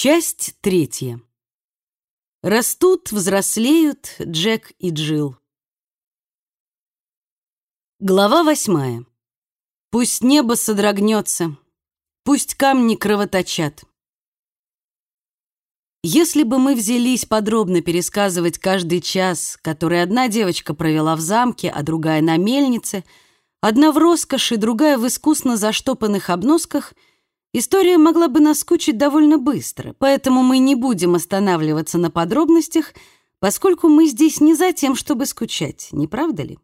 Часть третья. Растут, взрослеют Джек и Джилл. Глава восьмая. Пусть небо содрогнется, пусть камни кровоточат. Если бы мы взялись подробно пересказывать каждый час, который одна девочка провела в замке, а другая на мельнице, одна в роскоши, другая в искусно заштопанных обносках, история могла бы наскучить довольно быстро, поэтому мы не будем останавливаться на подробностях, поскольку мы здесь не за тем, чтобы скучать, не правда ли?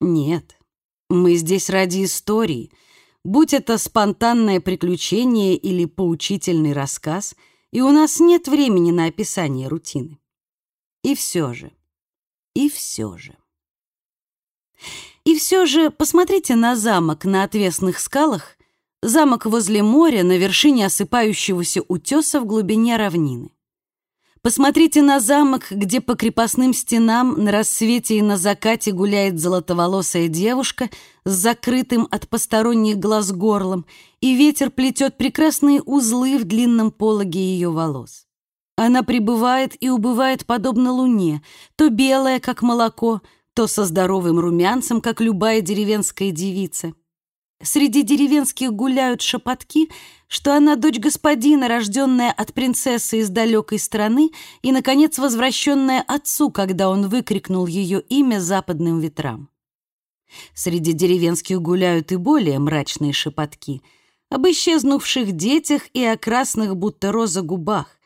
Нет, мы здесь ради истории, будь это спонтанное приключение или поучительный рассказ — и у нас нет времени на описание рутины. И все же, и все же. И все же посмотрите на замок на отвесных скалах, замок возле моря на вершине осыпающегося утеса в глубине равнины. Посмотрите на замок, где по крепостным стенам на рассвете и на закате гуляет золотоволосая девушка с закрытым от посторонних глаз горлом, и ветер плетет прекрасные узлы в длинном пологе ее волос. Она пребывает и убывает подобно луне, то белая, как молоко, то со здоровым румянцем, как любая деревенская девица. Среди деревенских гуляют шепотки, что она дочь господина, рожденная от принцессы из далекой страны и, наконец, возвращенная отцу, когда он выкрикнул ее имя западным ветрам. Среди деревенских гуляют и более мрачные шепотки об исчезнувших детях и о красных, будто роза, губах.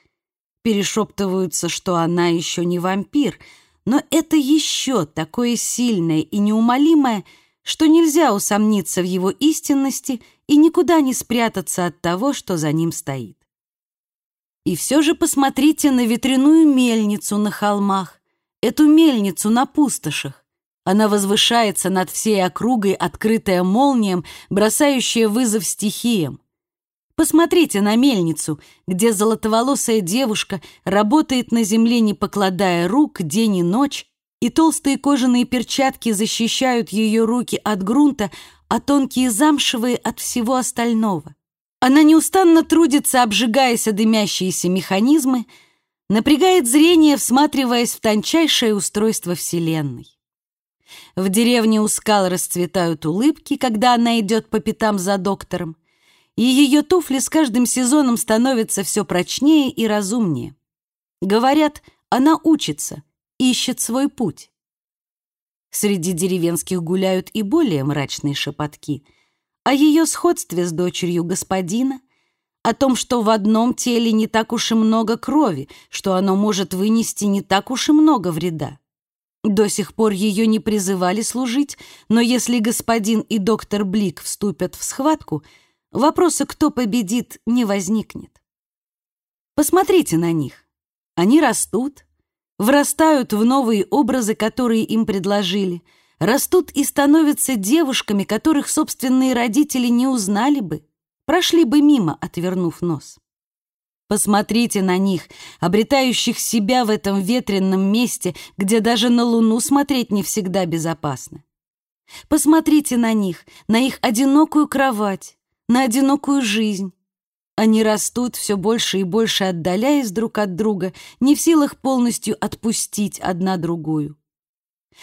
Перешептываются, что она еще не вампир, но это еще такое сильное и неумолимое — что нельзя усомниться в его истинности и никуда не спрятаться от того, что за ним стоит. И все же посмотрите на ветряную мельницу на холмах, эту мельницу на пустошах. Она возвышается над всей округой, открытая молнием, бросающая вызов стихиям. Посмотрите на мельницу, где золотоволосая девушка работает на земле, не покладая рук, день и ночь, и толстые кожаные перчатки защищают ее руки от грунта, а тонкие замшевые от всего остального. Она неустанно трудится, обжигаясь о дымящиеся механизмы, напрягает зрение, всматриваясь в тончайшее устройство Вселенной. В деревне у скал расцветают улыбки, когда она идет по пятам за доктором, и ее туфли с каждым сезоном становятся все прочнее и разумнее. Говорят, она учится — ищет свой путь. Среди деревенских гуляют и более мрачные шепотки о ее сходстве с дочерью господина, о том, что в одном теле не так уж и много крови, что оно может вынести не так уж и много вреда. До сих пор ее не призывали служить, но если господин и доктор Блик вступят в схватку, вопроса, кто победит, не возникнет. Посмотрите на них. Они растут, вырастают в новые образы, которые им предложили, растут и становятся девушками, которых собственные родители не узнали бы, прошли бы мимо, отвернув нос. Посмотрите на них, обретающих себя в этом ветренном месте, где даже на Луну смотреть не всегда безопасно. Посмотрите на них, на их одинокую кровать, на одинокую жизнь, они растут все больше и больше, отдаляясь друг от друга, не в силах полностью отпустить одна другую.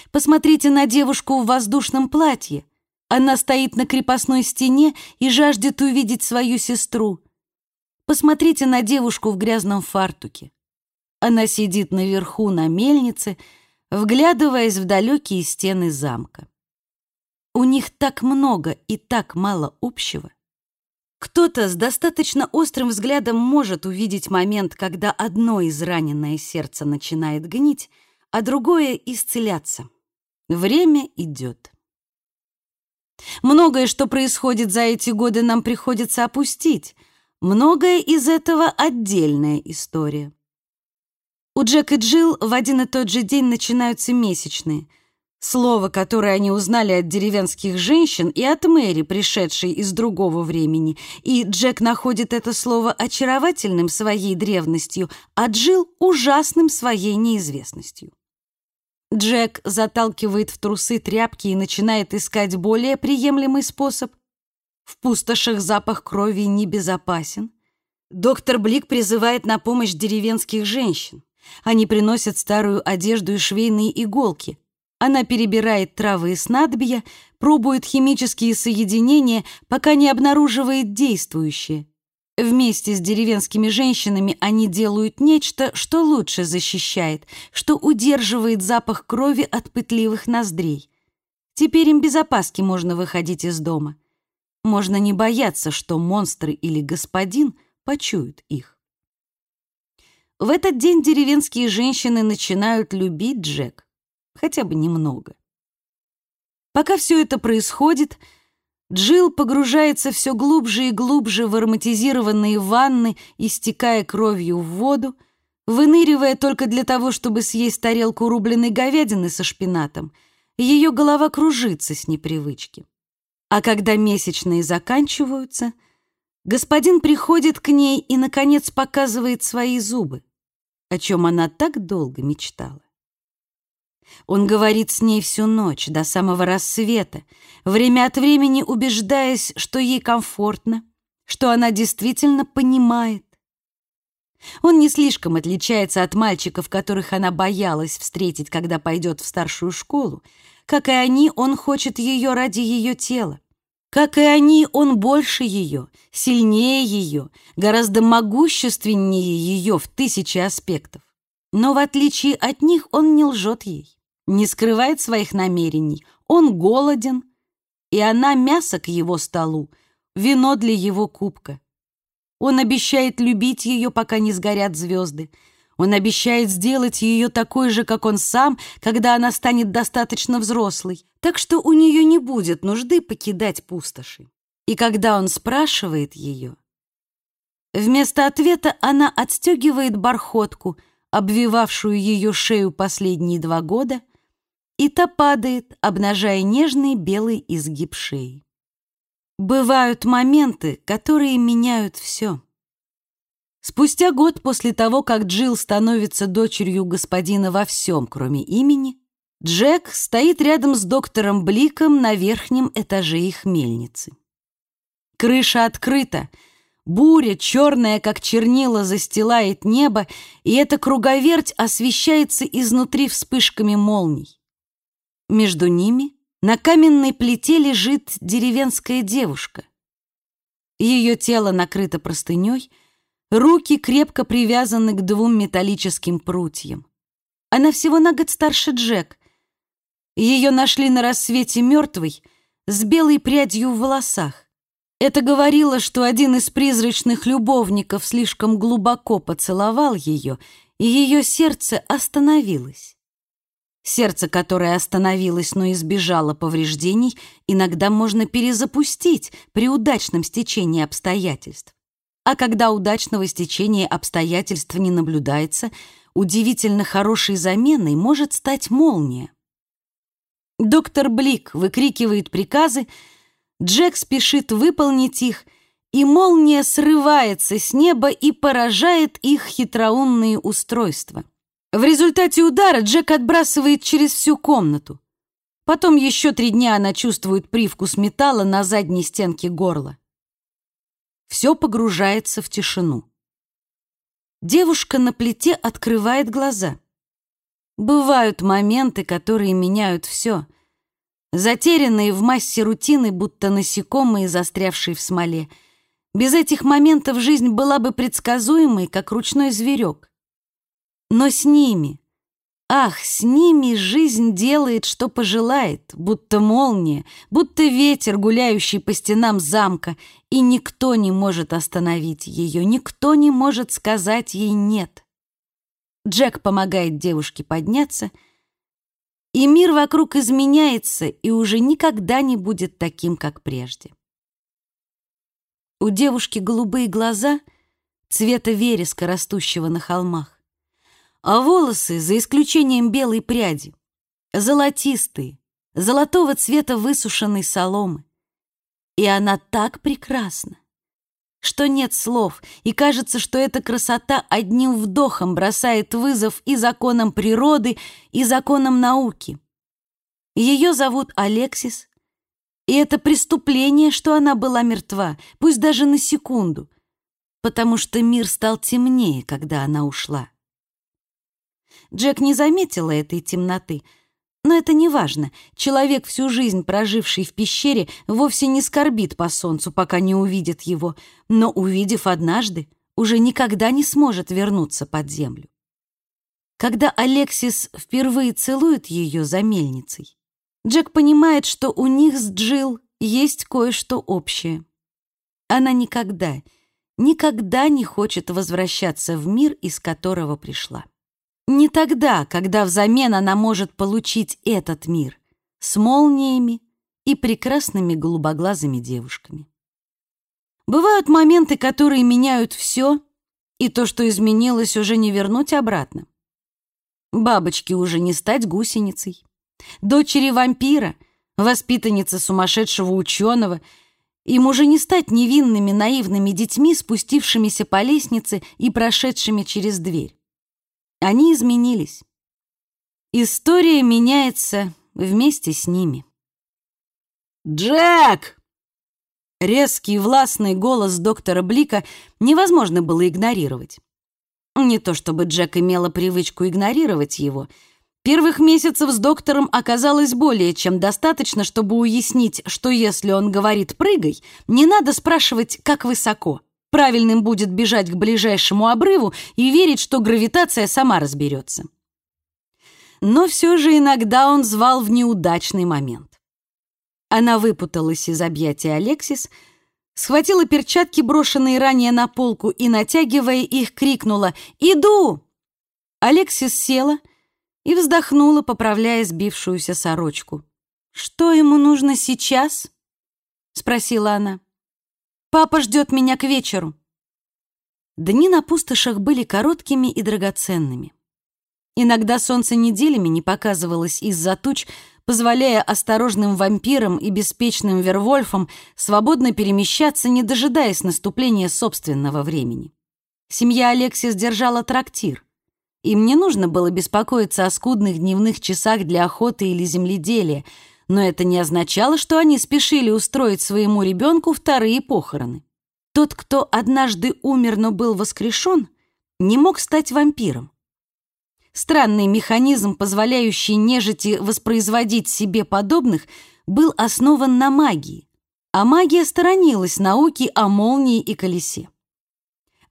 Посмотрите на девушку в воздушном платье. Она стоит на крепостной стене и жаждет увидеть свою сестру. Посмотрите на девушку в грязном фартуке. Она сидит наверху на мельнице, вглядываясь в далекие стены замка. У них так много и так мало общего. Кто-то с достаточно острым взглядом может увидеть момент, когда одно израненное сердце начинает гнить, а другое — исцеляться. Время идет. Многое, что происходит за эти годы, нам приходится опустить. Многое из этого — отдельная история. У Джек и Джилл в один и тот же день начинаются месячные — Слово, которое они узнали от деревенских женщин и от Мэри, пришедшей из другого времени, и Джек находит это слово очаровательным своей древностью, а Джилл — ужасным своей неизвестностью. Джек заталкивает в трусы тряпки и начинает искать более приемлемый способ. В пустошах запах крови небезопасен. Доктор Блик призывает на помощь деревенских женщин. Они приносят старую одежду и швейные иголки. Она перебирает травы и снадобья, пробует химические соединения, пока не обнаруживает действующее. Вместе с деревенскими женщинами они делают нечто, что лучше защищает, что удерживает запах крови от пытливых ноздрей. Теперь им без опаски можно выходить из дома. Можно не бояться, что монстры или господин — почуют их. В этот день деревенские женщины начинают любить Джек, хотя бы немного. Пока все это происходит, Джилл погружается все глубже и глубже в ароматизированные ванны, истекая кровью в воду, выныривая только для того, чтобы съесть тарелку рубленой говядины со шпинатом. Ее голова кружится с непривычки. А когда месячные заканчиваются — Господин приходит к ней и, наконец, показывает свои зубы, о чем она так долго мечтала. Он говорит с ней всю ночь, до самого рассвета, время от времени убеждаясь, что ей комфортно, что она действительно понимает. Он не слишком отличается от мальчиков, которых она боялась встретить, когда пойдет в старшую школу. Как и они, он хочет ее ради ее тела. Как и они, он больше ее, сильнее ее, гораздо могущественнее ее в тысячи аспектов. Но в отличие от них он не лжет ей, не скрывает своих намерений. Он голоден, и она мясо к его столу, вино для его кубка. Он обещает любить ее, пока не сгорят звезды, он обещает сделать ее такой же, как он сам, когда она станет достаточно взрослой, так что у нее не будет нужды покидать пустоши. И когда он спрашивает ее, вместо ответа она отстегивает бархотку, обвивавшую ее шею последние два года, и та падает, обнажая нежный белый изгиб шеи. Бывают моменты, которые меняют все. Спустя год после того, как Джилл становится дочерью господина во всем, кроме имени, Джек стоит рядом с доктором Бликом на верхнем этаже их мельницы. Крыша открыта, буря, черная, как чернила, застилает небо, и эта круговерть освещается изнутри вспышками молний. Между ними на каменной плите лежит деревенская девушка. Ее тело накрыто простыней — Руки крепко привязаны к двум металлическим прутьям. Она всего на год старше Джек. Ее нашли на рассвете мертвой, с белой прядью в волосах. Это говорило, что один из призрачных любовников слишком глубоко поцеловал ее, и ее сердце остановилось. Сердце, которое остановилось, но избежало повреждений, иногда можно перезапустить при удачном стечении обстоятельств. А когда удачного стечения обстоятельств не наблюдается, удивительно хорошей заменой может стать молния. Доктор Блик выкрикивает приказы, Джек спешит выполнить их, и молния срывается с неба и поражает их хитроумные устройства. В результате удара Джек отбрасывает через всю комнату. Потом еще три дня она чувствует привкус металла на задней стенке горла. Все погружается в тишину. Девушка на плите открывает глаза. Бывают моменты, которые меняют все. Затерянные в массе рутины, будто насекомые, застрявшие в смоле. Без этих моментов жизнь была бы предсказуемой, как ручной зверек. Но с ними, Ах, с ними жизнь делает, что пожелает, будто молния, будто ветер, гуляющий по стенам замка, и никто не может остановить ее, никто не может сказать ей «нет». Джек помогает девушке подняться, и мир вокруг изменяется и уже никогда не будет таким, как прежде. У девушки голубые глаза цвета вереска, растущего на холмах а волосы, за исключением белой пряди, золотистые, золотого цвета высушенной соломы. И она так прекрасна, что нет слов, и кажется, что эта красота одним вдохом бросает вызов и законам природы, и законам науки. Ее зовут Алексис, и это преступление, что она была мертва, пусть даже на секунду. потому что мир стал темнее, когда она ушла. Джек не заметила этой темноты, но это не важно. Человек, всю жизнь проживший в пещере, вовсе не скорбит по солнцу, пока не увидит его, но, увидев однажды, уже никогда не сможет вернуться под землю. Когда Алексис впервые целует ее за мельницей, Джек понимает, что у них с Джилл есть кое-что общее. Она никогда, никогда не хочет возвращаться в мир, из которого пришла. Не тогда, когда взамен она может получить этот мир с молниями и прекрасными голубоглазыми девушками. Бывают моменты, которые меняют все, и то, что изменилось, уже не вернуть обратно. Бабочке уже не стать гусеницей. Дочери вампира, воспитанница сумасшедшего ученого, им уже не стать невинными наивными детьми, спустившимися по лестнице и прошедшими через дверь. Они изменились. История меняется вместе с ними. «Джек!» Резкий властный голос доктора Блика невозможно было игнорировать. Не то чтобы Джек имела привычку игнорировать его. Первых месяцев с доктором оказалось более чем достаточно, чтобы уяснить, что если он говорит «прыгай», не надо спрашивать «как высоко». Правильным будет бежать к ближайшему обрыву и верить, что гравитация сама разберется. Но все же иногда он звал в неудачный момент. Она выпуталась из объятия Алексис, схватила перчатки, брошенные ранее на полку, и, натягивая их, крикнула «Иду!». Алексис села и вздохнула, поправляя сбившуюся сорочку. «Что ему нужно сейчас?» — спросила она. Папа ждет меня к вечеру». Дни на пустошах были короткими и драгоценными. Иногда солнце неделями не показывалось из-за туч, позволяя осторожным вампирам и беспечным вервольфам свободно перемещаться, не дожидаясь наступления собственного времени. Семья Алексис держала трактир. Им не нужно было беспокоиться о скудных дневных часах для охоты или земледелия — но это не означало, что они спешили устроить своему ребенку вторые похороны. Тот, кто однажды умер, но был воскрешен, не мог стать вампиром. Странный механизм, позволяющий нежити воспроизводить себе подобных, был основан на магии, а магия сторонилась науки о молнии и колесе.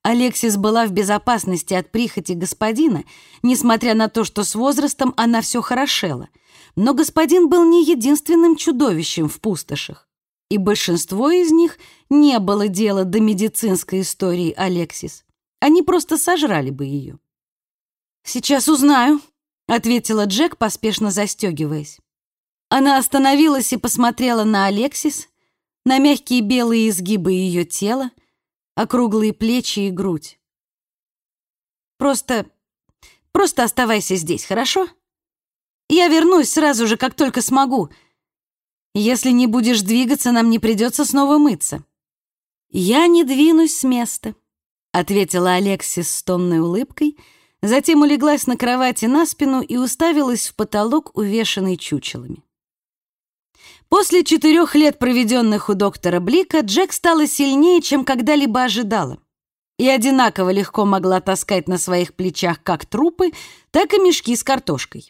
Алексис была в безопасности от прихоти господина, несмотря на то, что с возрастом она все хорошела — но господин был не единственным чудовищем в пустошах, и большинство из них не было дела до медицинской истории Алексис. Они просто сожрали бы ее. «Сейчас узнаю», — ответила Джек, поспешно застегиваясь. Она остановилась и посмотрела на Алексис, на мягкие белые изгибы ее тела, округлые плечи и грудь. «Просто... просто оставайся здесь, хорошо?» Я вернусь сразу же, как только смогу. Если не будешь двигаться, нам не придется снова мыться». «Я не двинусь с места», — ответила Алексис с томной улыбкой, затем улеглась на кровати на спину и уставилась в потолок, увешанный чучелами. После четырех лет, проведенных у доктора Блика, Джек стала сильнее, чем когда-либо ожидала. И одинаково легко могла таскать на своих плечах как трупы, так и мешки с картошкой.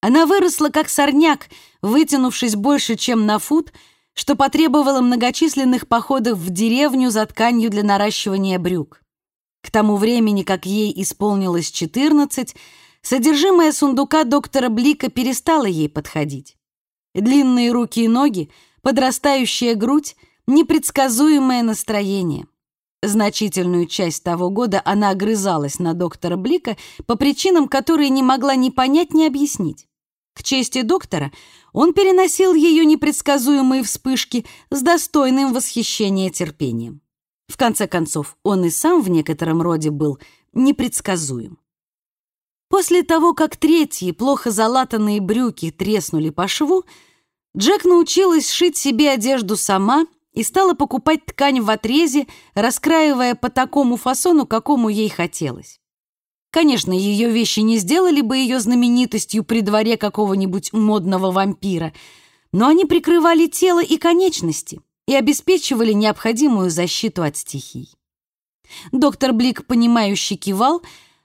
Она выросла как сорняк, вытянувшись больше, чем на фут, что потребовало многочисленных походов в деревню за тканью для наращивания брюк. К тому времени, как ей исполнилось 14, содержимое сундука доктора Блика перестало ей подходить. Длинные руки и ноги, подрастающая грудь, непредсказуемое настроение. Значительную часть того года она огрызалась на доктора Блика по причинам, которые не могла ни понять, ни объяснить. К чести доктора, он переносил ее непредсказуемые вспышки с достойным восхищения терпением. В конце концов, он и сам в некотором роде был непредсказуем. После того, как третьи плохо залатанные брюки треснули по шву, Джек научилась шить себе одежду сама и стала покупать ткань в отрезе, раскраивая по такому фасону, какому ей хотелось. Конечно, ее вещи не сделали бы ее знаменитостью при дворе какого-нибудь модного вампира, но они прикрывали тело и конечности и обеспечивали необходимую защиту от стихий. Доктор Блик, понимающе кивал,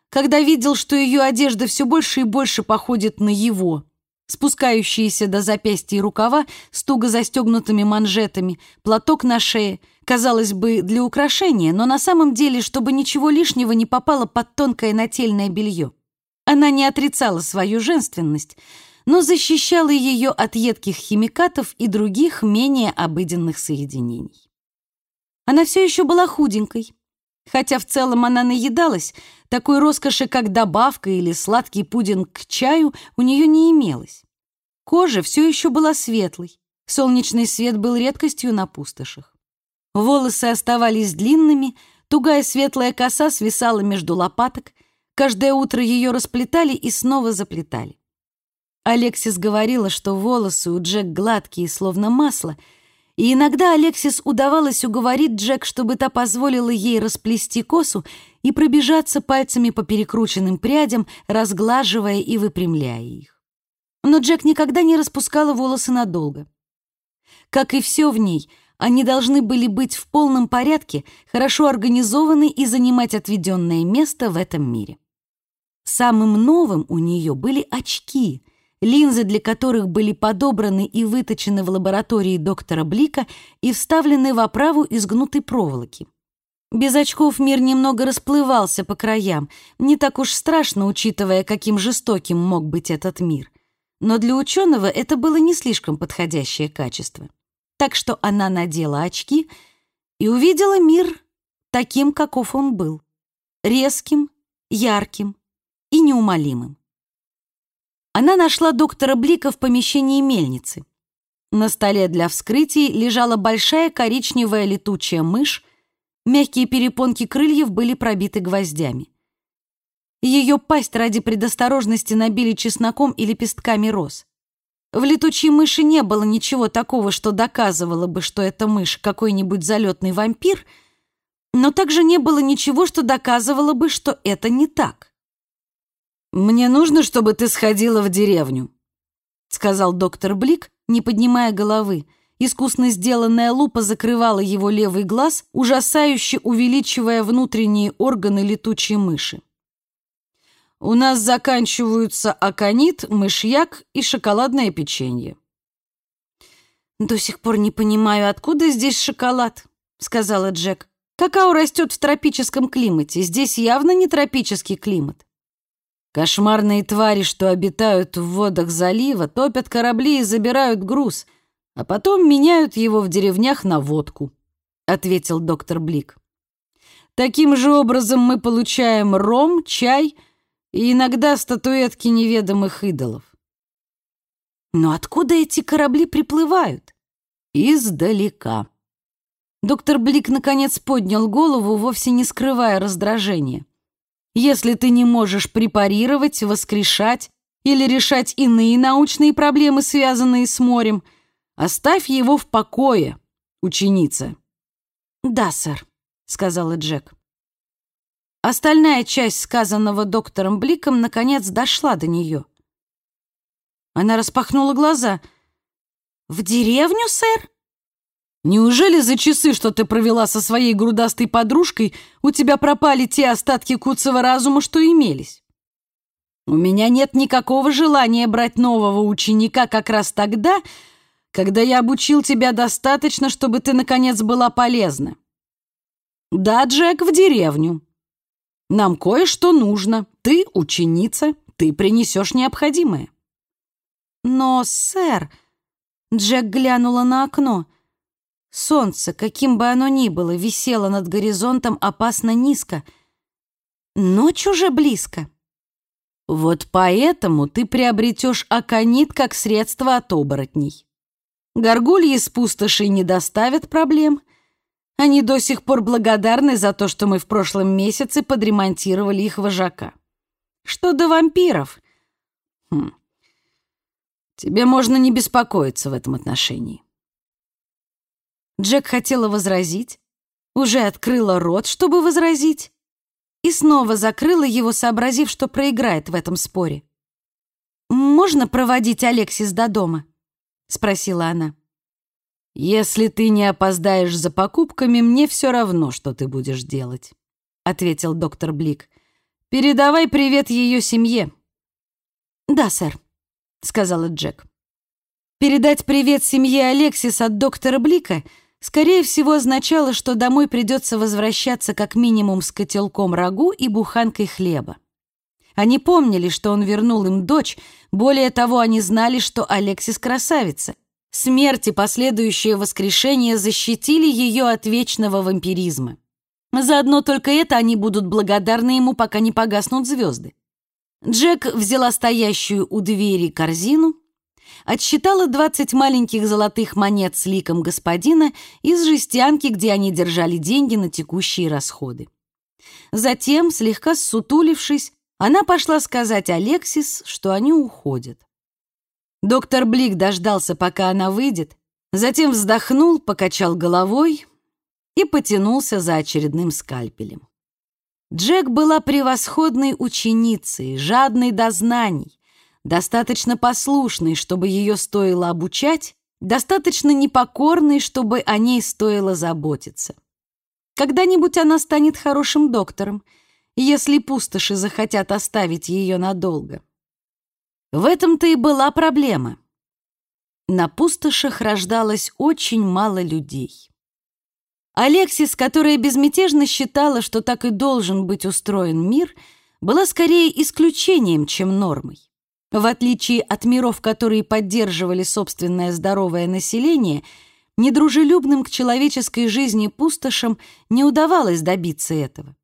когда видел, что ее одежда все больше и больше походит на его. Спускающиеся до запястья рукава с туго застегнутыми манжетами, платок на шее, казалось бы, для украшения, но на самом деле, чтобы ничего лишнего не попало под тонкое нательное белье. Она не отрицала свою женственность, но защищала ее от едких химикатов и других менее обыденных соединений. Она все еще была худенькой, хотя в целом она наедалась, такой роскоши, как добавка или сладкий пудинг к чаю, у нее не имелось. Кожа все еще была светлой, солнечный свет был редкостью на пустошах. Волосы оставались длинными, тугая светлая коса свисала между лопаток, каждое утро ее расплетали и снова заплетали. Алексис говорила, что волосы у Джек гладкие, словно масло, и иногда Алексис удавалось уговорить Джек, чтобы та позволила ей расплести косу и пробежаться пальцами по перекрученным прядям, разглаживая и выпрямляя их. Но Джек никогда не распускала волосы надолго. Как и все в ней, они должны были быть в полном порядке, хорошо организованы и занимать отведенное место в этом мире. Самым новым у нее были очки — линзы для которых были подобраны и выточены в лаборатории доктора Блика и вставлены в оправу из гнутой проволоки. Без очков мир немного расплывался по краям, не так уж страшно, учитывая, каким жестоким мог быть этот мир. Но для ученого это было не слишком подходящее качество. Так что она надела очки и увидела мир таким, каков он был. Резким, ярким и неумолимым она нашла доктора Блика в помещении мельницы. На столе для вскрытий лежала большая коричневая летучая мышь, мягкие перепонки крыльев были пробиты гвоздями. Ее пасть ради предосторожности набили чесноком и лепестками роз. В летучей мыши не было ничего такого, что доказывало бы, что эта мышь какой-нибудь залетный вампир, но также не было ничего, что доказывало бы, что это не так. «Мне нужно, чтобы ты сходила в деревню», — сказал доктор Блик, не поднимая головы. Искусно сделанная лупа закрывала его левый глаз, ужасающе увеличивая внутренние органы летучей мыши. «У нас заканчиваются аконит, мышьяк и шоколадное печенье». «До сих пор не понимаю, откуда здесь шоколад», — сказала Джек. «Какао растет в тропическом климате. Здесь явно не тропический климат». Кошмарные твари, что обитают в водах залива, топят корабли и забирают груз, а потом меняют его в деревнях на водку», — ответил доктор Блик. «Таким же образом мы получаем ром, чай и иногда статуэтки неведомых идолов». «Но откуда эти корабли приплывают?» «Издалека». Доктор Блик наконец поднял голову, вовсе не скрывая раздражения. Если ты не можешь препарировать, воскрешать или решать иные научные проблемы, связанные с морем, оставь его в покое, ученица». «Да, сэр», — сказала Джек. Остальная часть сказанного доктором Бликом наконец дошла до нее. Она распахнула глаза. «В деревню, сэр?» Неужели за часы, что ты провела со своей грудастой подружкой, у тебя пропали те остатки куцого разума, что имелись? У меня нет никакого желания брать нового ученика как раз тогда, когда я обучил тебя достаточно, чтобы ты, наконец, была полезна. Да, Джек, в деревню. Нам кое-что нужно. Ты ученица, ты принесешь необходимое. Но, сэр, Джек глянула на окно — Солнце, каким бы оно ни было, висело над горизонтом опасно низко. Ночь уже близко. Вот поэтому ты приобретешь аконит как средство от оборотней. Горгульи с пустошей не доставят проблем. Они до сих пор благодарны за то, что мы в прошлом месяце подремонтировали их вожака. Что до вампиров? Хм. Тебе можно не беспокоиться в этом отношении. Джек хотела возразить, уже открыла рот, чтобы возразить, и снова закрыла его, сообразив, что проиграет в этом споре. «Можно проводить Алексис до дома?» — спросила она. «Если ты не опоздаешь за покупками, мне все равно, что ты будешь делать», — ответил доктор Блик. «Передавай привет ее семье». «Да, сэр», — сказала Джек. Передать привет семье Алексис от доктора Блика, скорее всего, означало, что домой придется возвращаться как минимум с котелком рагу и буханкой хлеба. Они помнили, что он вернул им дочь, более того, они знали, что Алексис красавица. Смерть и последующее воскрешение защитили ее от вечного вампиризма. Заодно только это они будут благодарны ему, пока не погаснут звезды. Джек взяла стоящую у двери корзину, отсчитала 20 маленьких золотых монет с ликом господина из жестянки, где они держали деньги на текущие расходы. Затем, слегка ссутулившись, она пошла сказать Алексис, что они уходят. Доктор Блик дождался, пока она выйдет, затем вздохнул, покачал головой и потянулся за очередным скальпелем. Джек была превосходной ученицей, жадной до знаний, достаточно послушной, чтобы ее стоило обучать, достаточно непокорной, чтобы о ней стоило заботиться. Когда-нибудь она станет хорошим доктором, если пустоши захотят оставить ее надолго. В этом-то и была проблема. На пустошах рождалось очень мало людей. Алексис, которая безмятежно считала, что так и должен быть устроен мир, была скорее исключением, чем нормой. В отличие от миров, которые поддерживали собственное здоровое население, недружелюбным к человеческой жизни пустошам не удавалось добиться этого.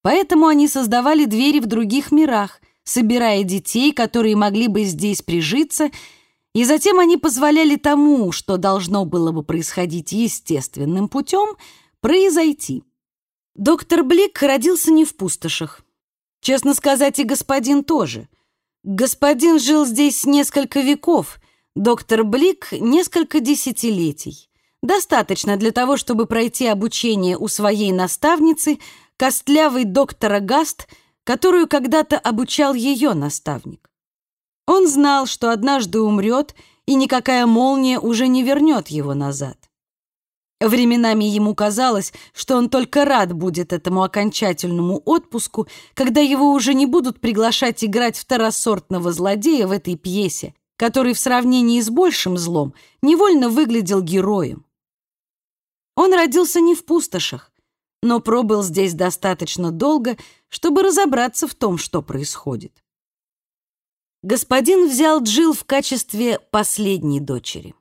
Поэтому они создавали двери в других мирах, собирая детей, которые могли бы здесь прижиться, и затем они позволяли тому, что должно было бы происходить естественным путем, произойти. Доктор Блик родился не в пустошах. Честно сказать, и господин тоже. Господин жил здесь несколько веков, доктор Блик — несколько десятилетий. Достаточно для того, чтобы пройти обучение у своей наставницы — костлявый доктора Гаст, которую когда-то обучал ее наставник. Он знал, что однажды умрет, и никакая молния уже не вернет его назад. Временами ему казалось, что он только рад будет этому окончательному отпуску, когда его уже не будут приглашать играть второсортного злодея в этой пьесе, который в сравнении с большим злом невольно выглядел героем. Он родился не в пустошах, но пробыл здесь достаточно долго, чтобы разобраться в том, что происходит. Господин взял Джил в качестве последней дочери.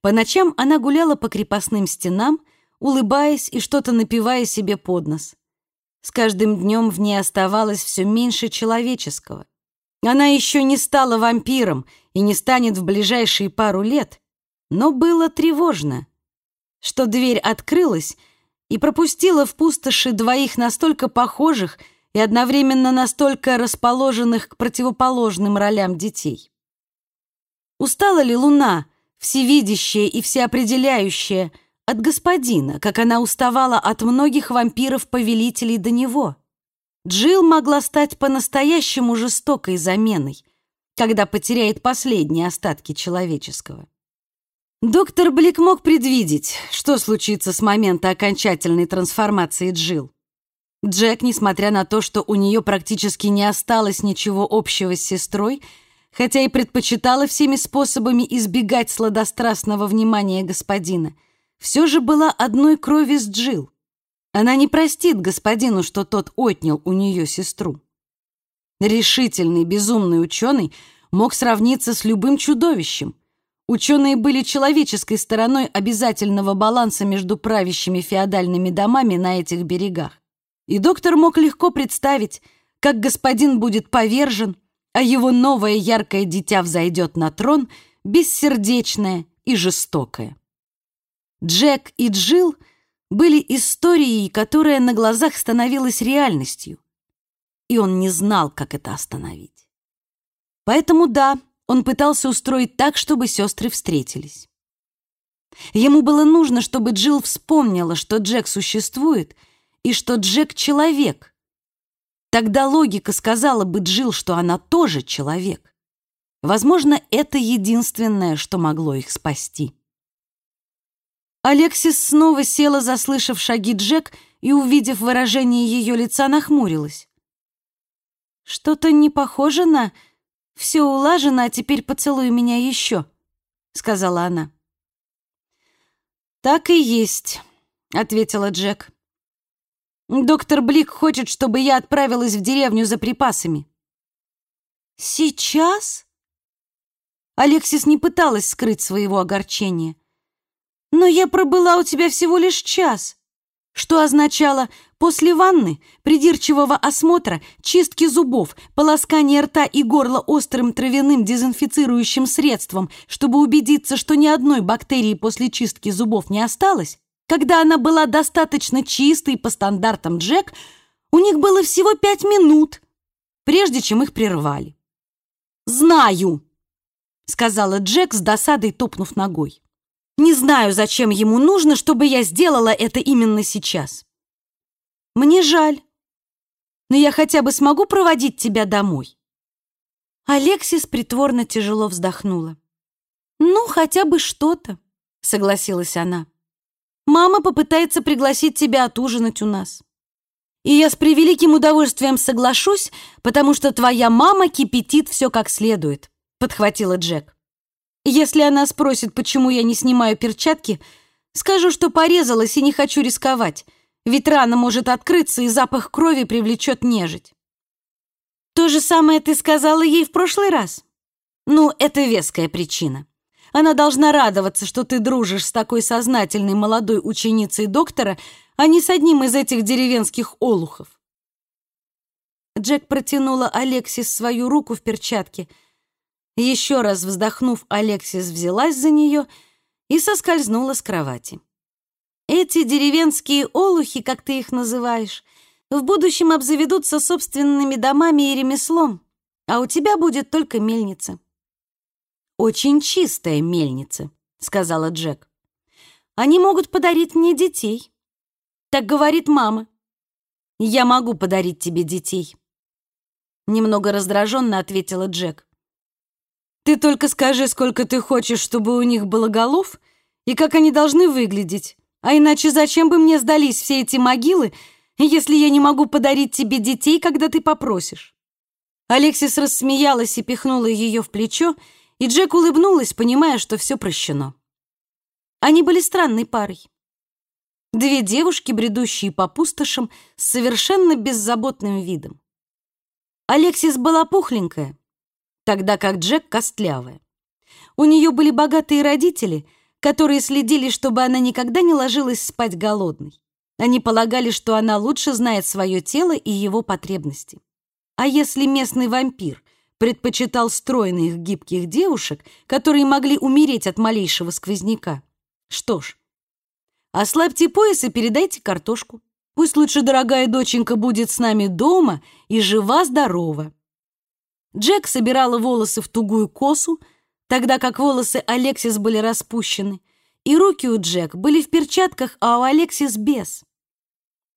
По ночам она гуляла по крепостным стенам, улыбаясь и что-то напивая себе под нос. С каждым днем в ней оставалось все меньше человеческого. Она еще не стала вампиром и не станет в ближайшие пару лет, но было тревожно, что дверь открылась, и пропустила в пустоши двоих настолько похожих и одновременно настолько расположенных к противоположным ролям детей. Устала ли луна, всевидящая и всеопределяющая, от господина, как она уставала от многих вампиров-повелителей до него? Джилл могла стать по-настоящему жестокой заменой, когда потеряет последние остатки человеческого. Доктор Блик мог предвидеть, что случится с момента окончательной трансформации Джил. Джек, несмотря на то, что у нее практически не осталось ничего общего с сестрой, хотя и предпочитала всеми способами избегать сладострастного внимания господина, все же была одной крови с Джил. Она не простит господину, что тот отнял у нее сестру. Решительный, безумный ученый мог сравниться с любым чудовищем, Ученые были человеческой стороной обязательного баланса между правящими феодальными домами на этих берегах. И доктор мог легко представить, как господин будет повержен, а его новое яркое дитя взойдет на трон, бессердечное и жестокое. Джек и Джилл были историей, которая на глазах становилась реальностью, и он не знал, как это остановить. Поэтому да, он пытался устроить так, чтобы сестры встретились. Ему было нужно, чтобы Джилл вспомнила, что Джек существует и что Джек — человек. Тогда логика сказала бы Джилл, что она тоже человек. Возможно, это единственное, что могло их спасти. Алексис снова села, заслышав шаги Джек, и, увидев выражение ее лица, нахмурилась. «Что-то не похоже на «все улажено, а теперь поцелуй меня еще», — сказала она. «Так и есть», — ответила Джек. «Доктор Блик хочет, чтобы я отправилась в деревню за припасами». «Сейчас?» Алексис не пыталась скрыть своего огорчения. «Но я пробыла у тебя всего лишь час» что означало после ванны, придирчивого осмотра, чистки зубов, полоскания рта и горла острым травяным дезинфицирующим средством, чтобы убедиться, что ни одной бактерии после чистки зубов не осталось, когда она была достаточно чистой по стандартам Джек, у них было всего пять минут, прежде чем их прервали. «Знаю», — сказала Джек с досадой, топнув ногой. Не знаю, зачем ему нужно, чтобы я сделала это именно сейчас. Мне жаль, но я хотя бы смогу проводить тебя домой. Алексис притворно тяжело вздохнула. «Ну, хотя бы что-то», — согласилась она. «Мама попытается пригласить тебя отужинать у нас. И я с превеликим удовольствием соглашусь, потому что твоя мама кипятит все как следует», — подхватила Джек. Если она спросит, почему я не снимаю перчатки, скажу, что порезалась и не хочу рисковать, ведь рана может открыться, и запах крови привлечет нежить. То же самое ты сказала ей в прошлый раз? Ну, это веская причина. Она должна радоваться, что ты дружишь с такой сознательной молодой ученицей доктора, а не с одним из этих деревенских олухов. Джек протянула Алексис свою руку в перчатке — еще раз вздохнув, Алексис взялась за нее и соскользнула с кровати. «Эти деревенские олухи, как ты их называешь, в будущем обзаведутся собственными домами и ремеслом, а у тебя будет только мельница». «Очень чистая мельница», — сказала Джек. «Они могут подарить мне детей». Так говорит мама. «Я могу подарить тебе детей», — немного раздраженно ответила Джек. Ты только скажи, сколько ты хочешь, чтобы у них было голов, и как они должны выглядеть. А иначе зачем бы мне сдались все эти могилы, если я не могу подарить тебе детей, когда ты попросишь?» Алексис рассмеялась и пихнула ее в плечо, и Джек улыбнулась, понимая, что все прощено. Они были странной парой. Две девушки, бредущие по пустошам, с совершенно беззаботным видом. Алексис была пухленькая, тогда как Джек костлявая. У нее были богатые родители, которые следили, чтобы она никогда не ложилась спать голодной. Они полагали, что она лучше знает свое тело и его потребности. А если местный вампир предпочитал стройных гибких девушек, которые могли умереть от малейшего сквозняка, что ж, ослабьте пояс и передайте картошку. Пусть лучше дорогая доченька будет с нами дома и жива-здорова. Джек собирала волосы в тугую косу, тогда как волосы Алексис были распущены, и руки у Джек были в перчатках, а у Алексис без.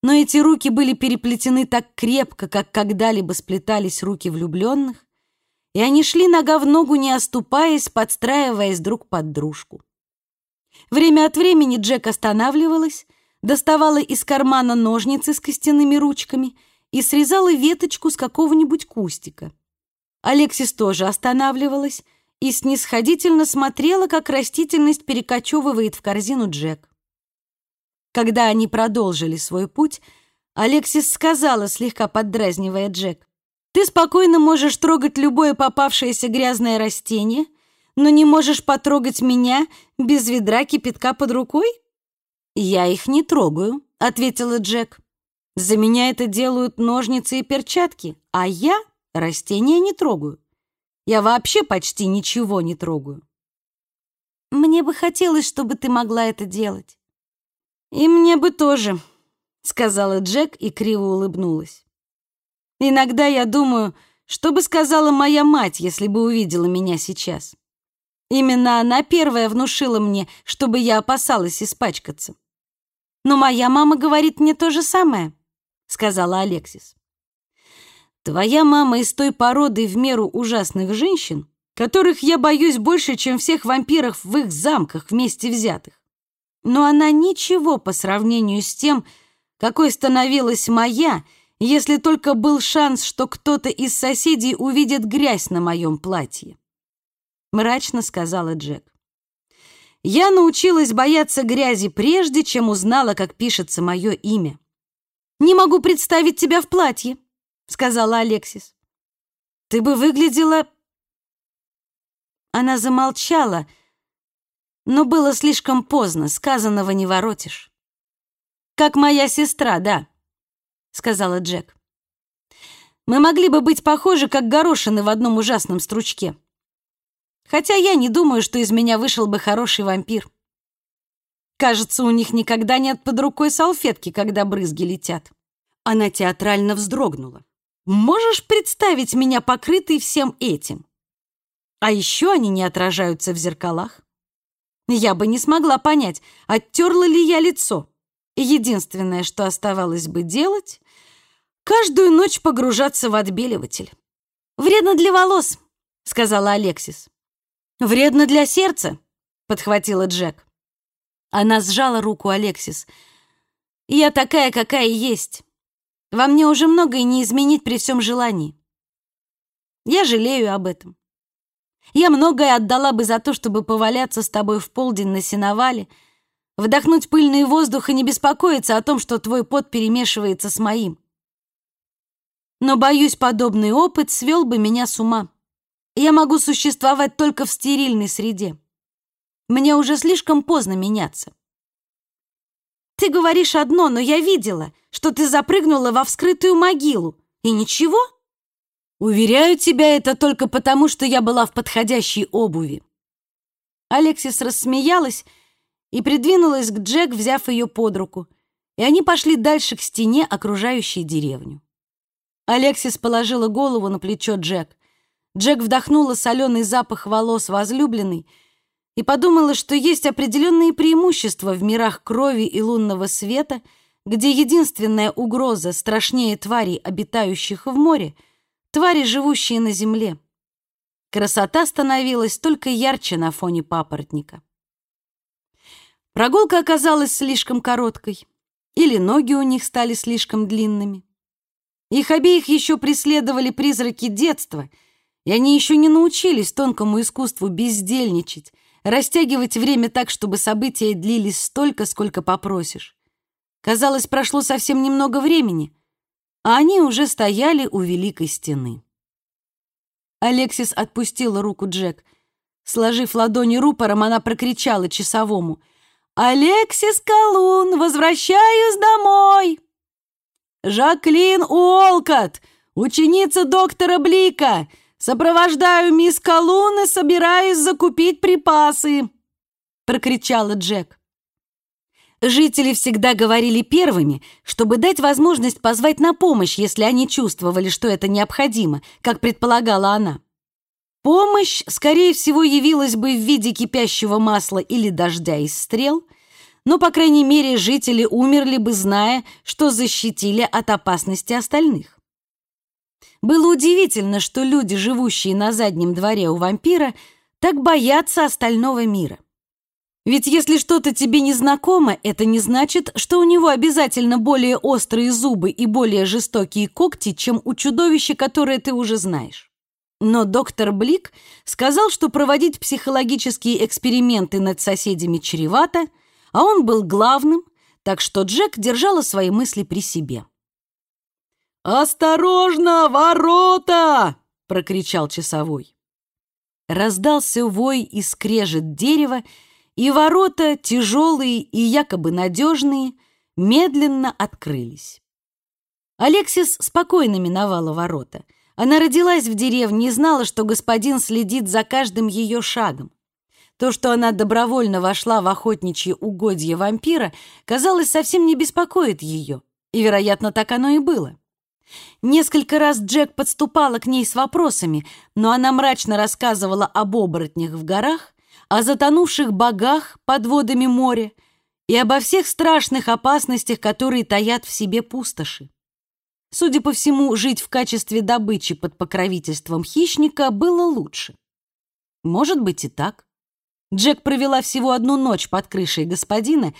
Но эти руки были переплетены так крепко, как когда-либо сплетались руки влюбленных, и они шли нога в ногу, не оступаясь, подстраиваясь друг под дружку. Время от времени Джек останавливалась, доставала из кармана ножницы с костяными ручками и срезала веточку с какого-нибудь кустика. Алексис тоже останавливалась и снисходительно смотрела, как растительность перекочевывает в корзину Джек. Когда они продолжили свой путь, Алексис сказала, слегка поддразнивая Джек, «Ты спокойно можешь трогать любое попавшееся грязное растение, но не можешь потрогать меня без ведра кипятка под рукой?» «Я их не трогаю», — ответила Джек. «За меня это делают ножницы и перчатки, а я Растения не трогаю. Я вообще почти ничего не трогаю. Мне бы хотелось, чтобы ты могла это делать. И мне бы тоже, сказала Джек и криво улыбнулась. Иногда я думаю, что бы сказала моя мать, если бы увидела меня сейчас. Именно она первая внушила мне, чтобы я опасалась испачкаться. Но моя мама говорит мне то же самое, сказала Алексис. Твоя мама из той породы в меру ужасных женщин, которых я боюсь больше, чем всех вампиров в их замках вместе взятых. Но она ничего по сравнению с тем, какой становилась моя, если только был шанс, что кто-то из соседей увидит грязь на моем платье. Мрачно сказала Джек. Я научилась бояться грязи прежде, чем узнала, как пишется мое имя. «Не могу представить тебя в платье», — сказала Алексис. «Ты бы выглядела...» Она замолчала, но было слишком поздно, сказанного не воротишь. «Как моя сестра, да», — сказала Джек. «Мы могли бы быть похожи, как горошины в одном ужасном стручке. Хотя я не думаю, что из меня вышел бы хороший вампир. Кажется, у них никогда нет под рукой салфетки, когда брызги летят». Она театрально вздрогнула. «Можешь представить меня покрытой всем этим? А еще они не отражаются в зеркалах. Я бы не смогла понять, оттерла ли я лицо. Единственное, что оставалось бы делать, каждую ночь погружаться в отбеливатель. «Вредно для волос», — сказала Алексис. «Вредно для сердца», — подхватила Джек. Она сжала руку Алексис. «Я такая, какая есть. Во мне уже многое не изменить при всем желании. Я жалею об этом. Я многое отдала бы за то, чтобы поваляться с тобой в полдень на сеновале, вдохнуть пыльный воздух и не беспокоиться о том, что твой пот перемешивается с моим. Но, боюсь, подобный опыт свел бы меня с ума. Я могу существовать только в стерильной среде. Мне уже слишком поздно меняться. Ты говоришь одно, но я видела, что ты запрыгнула во вскрытую могилу. И ничего? Уверяю тебя, это только потому, что я была в подходящей обуви. Алексис рассмеялась и придвинулась к Джек, взяв ее под руку, и они пошли дальше к стене, окружающей деревню. Алексис положила голову на плечо Джек. Джек вдохнула соленый запах волос возлюбленной и подумала, что есть определенные преимущества в мирах крови и лунного света, где единственная угроза страшнее тварей, обитающих в море, твари, живущие на земле. Красота становилась только ярче на фоне папоротника. Прогулка оказалась слишком короткой, или ноги у них стали слишком длинными. Их обеих еще преследовали призраки детства, и они еще не научились тонкому искусству бездельничать, растягивать время так, чтобы события длились столько, сколько попросишь. Казалось, прошло совсем немного времени, а они уже стояли у Великой Стены. Алексис отпустила руку Джек. Сложив ладони рупором, она прокричала часовому — «Алексис Колун, возвращаюсь домой!» «Жаклин Уолкот, ученица доктора Блика, сопровождаю мисс Колун и собираюсь закупить припасы!» прокричала Джек. Жители всегда говорили первыми, чтобы дать возможность позвать на помощь, если они чувствовали, что это необходимо, как предполагала она. Помощь, скорее всего, явилась бы в виде кипящего масла или дождя из стрел, но, по крайней мере, жители умерли бы, зная, что защитили от опасности остальных. Было удивительно, что люди, живущие на заднем дворе у вампира, так боятся остального мира. Ведь если что-то тебе не знакомо, это не значит, что у него обязательно более острые зубы и более жестокие когти, чем у чудовища, которое ты уже знаешь. Но доктор Блик сказал, что проводить психологические эксперименты над соседями чревато, а он был главным, так что Джек держала свои мысли при себе. «Осторожно, ворота!» — прокричал часовой. Раздался вой и скрежет дерева, и ворота, тяжелые и якобы надежные, медленно открылись. Алексис спокойно миновала ворота — она родилась в деревне и знала, что господин следит за каждым ее шагом. То, что она добровольно вошла в охотничье угодье вампира, казалось, совсем не беспокоит ее, и, вероятно, так оно и было. Несколько раз Джек подступала к ней с вопросами, но она мрачно рассказывала об оборотнях в горах, о затонувших богах под водами моря и обо всех страшных опасностях, которые таят в себе пустоши. Судя по всему, жить в качестве добычи под покровительством хищника было лучше. Может быть и так. Джек провела всего одну ночь под крышей господина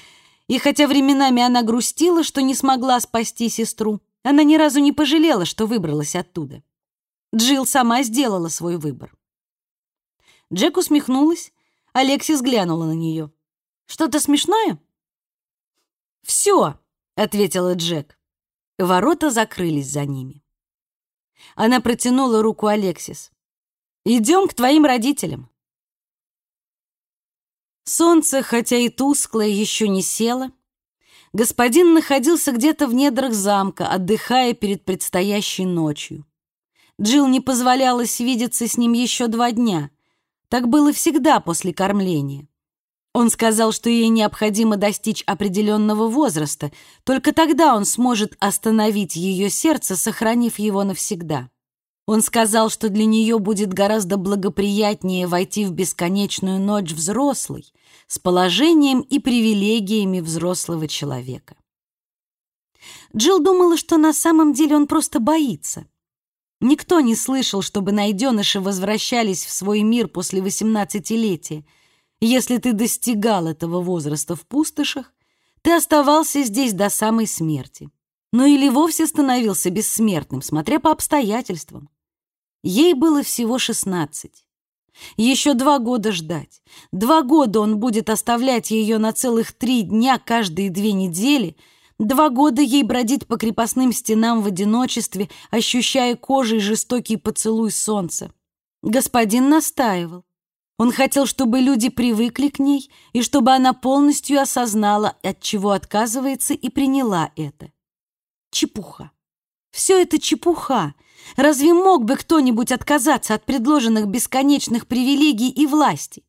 И хотя временами она грустила, что не смогла спасти сестру, она ни разу не пожалела, что выбралась оттуда. Джилл сама сделала свой выбор. Джек усмехнулась, Алексис глянула на нее. «Что-то смешное?» «Все», — ответила Джек. Ворота закрылись за ними. Она протянула руку Алексис. «Идем к твоим родителям». Солнце, хотя и тусклое, еще не село. Господин находился где-то в недрах замка, отдыхая перед предстоящей ночью. Джилл не позволялось видеться с ним еще два дня. Так было всегда после кормления. Он сказал, что ей необходимо достичь определенного возраста, только тогда он сможет остановить ее сердце, сохранив его навсегда. Он сказал, что для нее будет гораздо благоприятнее войти в бесконечную ночь взрослой, с положением и привилегиями взрослого человека. Джилл думала, что на самом деле он просто боится. Никто не слышал, чтобы найденыши возвращались в свой мир после восемнадцатилетия. Если ты достигал этого возраста в пустошах, ты оставался здесь до самой смерти. Ну или вовсе становился бессмертным, смотря по обстоятельствам. Ей было всего шестнадцать. Еще два года ждать. Два года он будет оставлять ее на целых три дня каждые две недели. Два года ей бродить по крепостным стенам в одиночестве, ощущая кожей жестокий поцелуй солнца. Господин настаивал. Он хотел, чтобы люди привыкли к ней и чтобы она полностью осознала, от чего отказывается, и приняла это. Чепуха. Все это чепуха. Разве мог бы кто-нибудь отказаться от предложенных бесконечных привилегий и власти?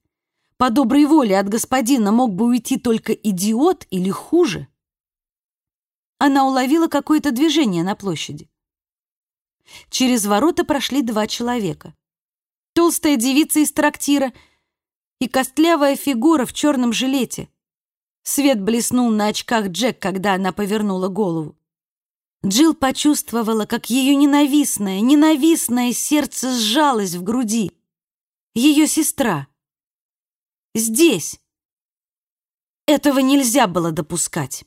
По доброй воле от господина мог бы уйти только идиот или хуже. Она уловила какое-то движение на площади. Через ворота прошли два человека. Толстая девица из трактира и костлявая фигура в черном жилете. Свет блеснул на очках Джек, когда она повернула голову. Джилл почувствовала, как ее ненавистное, ненавистное сердце сжалось в груди. Ее сестра. Здесь. Этого нельзя было допускать.